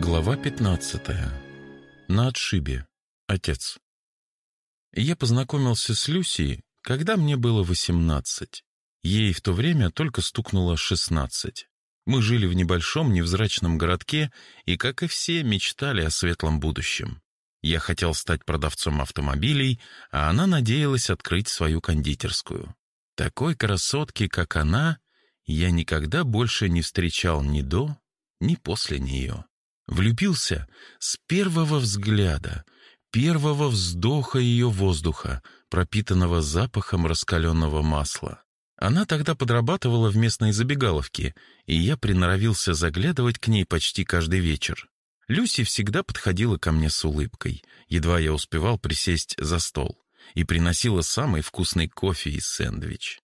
Глава 15. На отшибе. Отец. Я познакомился с Люси, когда мне было 18. Ей в то время только стукнуло 16. Мы жили в небольшом невзрачном городке и, как и все, мечтали о светлом будущем. Я хотел стать продавцом автомобилей, а она надеялась открыть свою кондитерскую. Такой красотки, как она, я никогда больше не встречал ни до, ни после нее. Влюбился с первого взгляда, первого вздоха ее воздуха, пропитанного запахом раскаленного масла. Она тогда подрабатывала в местной забегаловке, и я приноровился заглядывать к ней почти каждый вечер. Люси всегда подходила ко мне с улыбкой, едва я успевал присесть за стол, и приносила самый вкусный кофе и сэндвич.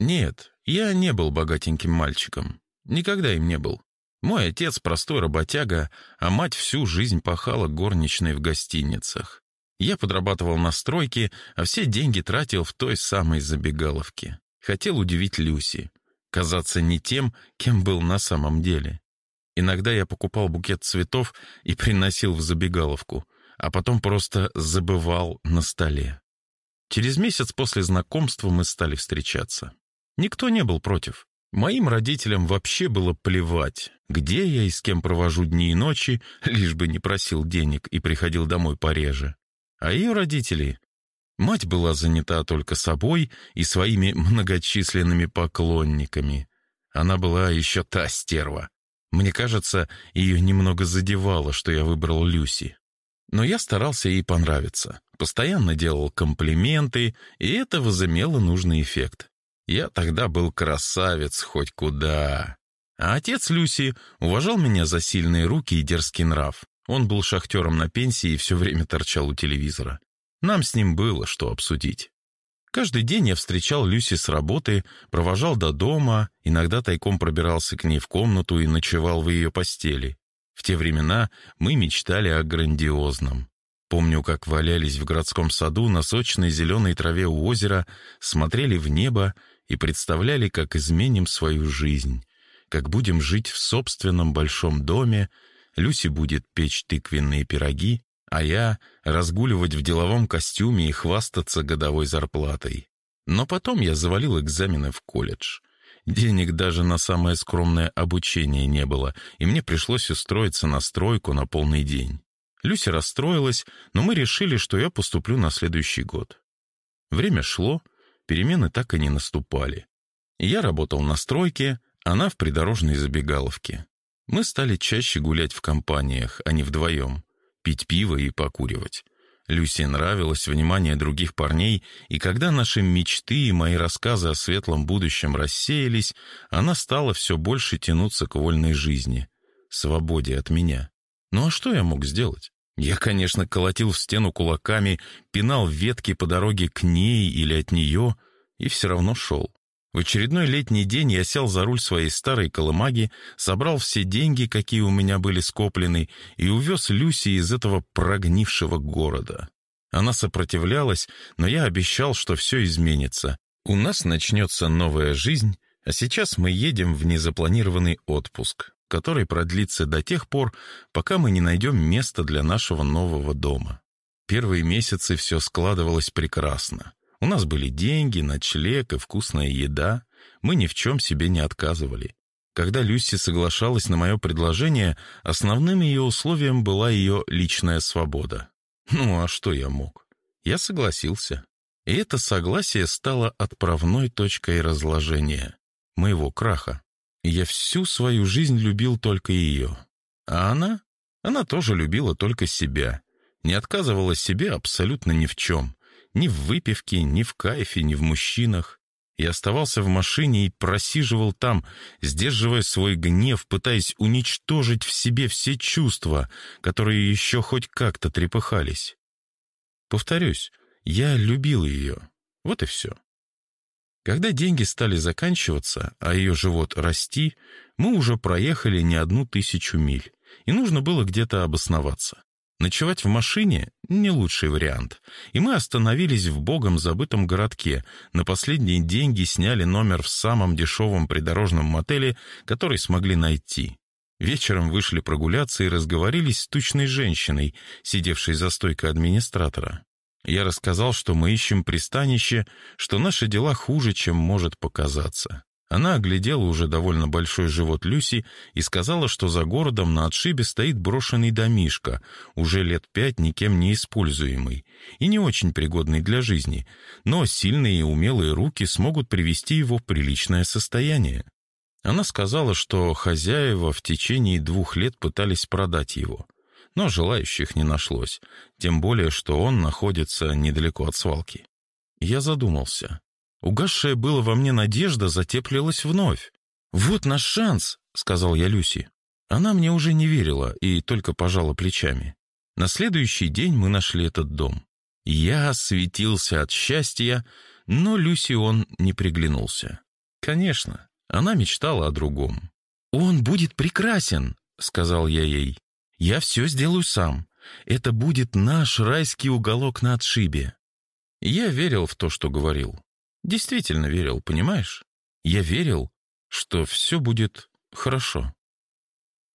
Нет, я не был богатеньким мальчиком. Никогда им не был. Мой отец простой работяга, а мать всю жизнь пахала горничной в гостиницах. Я подрабатывал на стройке, а все деньги тратил в той самой забегаловке. Хотел удивить Люси, казаться не тем, кем был на самом деле. Иногда я покупал букет цветов и приносил в забегаловку, а потом просто забывал на столе. Через месяц после знакомства мы стали встречаться. Никто не был против. Моим родителям вообще было плевать, где я и с кем провожу дни и ночи, лишь бы не просил денег и приходил домой пореже. А ее родители... Мать была занята только собой и своими многочисленными поклонниками. Она была еще та стерва. Мне кажется, ее немного задевало, что я выбрал Люси. Но я старался ей понравиться, постоянно делал комплименты, и это возымело нужный эффект. Я тогда был красавец хоть куда. А отец Люси уважал меня за сильные руки и дерзкий нрав. Он был шахтером на пенсии и все время торчал у телевизора. Нам с ним было что обсудить. Каждый день я встречал Люси с работы, провожал до дома, иногда тайком пробирался к ней в комнату и ночевал в ее постели. В те времена мы мечтали о грандиозном. Помню, как валялись в городском саду на сочной зеленой траве у озера, смотрели в небо и представляли, как изменим свою жизнь, как будем жить в собственном большом доме, Люси будет печь тыквенные пироги, а я разгуливать в деловом костюме и хвастаться годовой зарплатой. Но потом я завалил экзамены в колледж. Денег даже на самое скромное обучение не было, и мне пришлось устроиться на стройку на полный день. Люся расстроилась, но мы решили, что я поступлю на следующий год. Время шло, перемены так и не наступали. Я работал на стройке, она в придорожной забегаловке. Мы стали чаще гулять в компаниях, а не вдвоем, пить пиво и покуривать. Люси нравилось внимание других парней, и когда наши мечты и мои рассказы о светлом будущем рассеялись, она стала все больше тянуться к вольной жизни, свободе от меня. Ну а что я мог сделать? Я, конечно, колотил в стену кулаками, пинал ветки по дороге к ней или от нее, и все равно шел. В очередной летний день я сел за руль своей старой колымаги, собрал все деньги, какие у меня были скоплены, и увез Люси из этого прогнившего города. Она сопротивлялась, но я обещал, что все изменится. У нас начнется новая жизнь, а сейчас мы едем в незапланированный отпуск который продлится до тех пор, пока мы не найдем место для нашего нового дома. Первые месяцы все складывалось прекрасно. У нас были деньги, ночлег и вкусная еда. Мы ни в чем себе не отказывали. Когда Люси соглашалась на мое предложение, основным ее условием была ее личная свобода. Ну а что я мог? Я согласился. И это согласие стало отправной точкой разложения, моего краха. Я всю свою жизнь любил только ее. А она? Она тоже любила только себя. Не отказывала себе абсолютно ни в чем. Ни в выпивке, ни в кайфе, ни в мужчинах. И оставался в машине и просиживал там, сдерживая свой гнев, пытаясь уничтожить в себе все чувства, которые еще хоть как-то трепыхались. Повторюсь, я любил ее. Вот и все. Когда деньги стали заканчиваться, а ее живот расти, мы уже проехали не одну тысячу миль, и нужно было где-то обосноваться. Ночевать в машине — не лучший вариант, и мы остановились в богом забытом городке, на последние деньги сняли номер в самом дешевом придорожном мотеле, который смогли найти. Вечером вышли прогуляться и разговорились с тучной женщиной, сидевшей за стойкой администратора. Я рассказал, что мы ищем пристанище, что наши дела хуже, чем может показаться. Она оглядела уже довольно большой живот Люси и сказала, что за городом на отшибе стоит брошенный домишко, уже лет пять никем не используемый и не очень пригодный для жизни, но сильные и умелые руки смогут привести его в приличное состояние. Она сказала, что хозяева в течение двух лет пытались продать его, но желающих не нашлось, тем более, что он находится недалеко от свалки. Я задумался. Угасшая было во мне надежда затеплилась вновь. «Вот наш шанс», — сказал я Люси. Она мне уже не верила и только пожала плечами. На следующий день мы нашли этот дом. Я светился от счастья, но Люси он не приглянулся. Конечно, она мечтала о другом. «Он будет прекрасен», — сказал я ей. «Я все сделаю сам. Это будет наш райский уголок на отшибе». Я верил в то, что говорил. Действительно верил, понимаешь? Я верил, что все будет хорошо.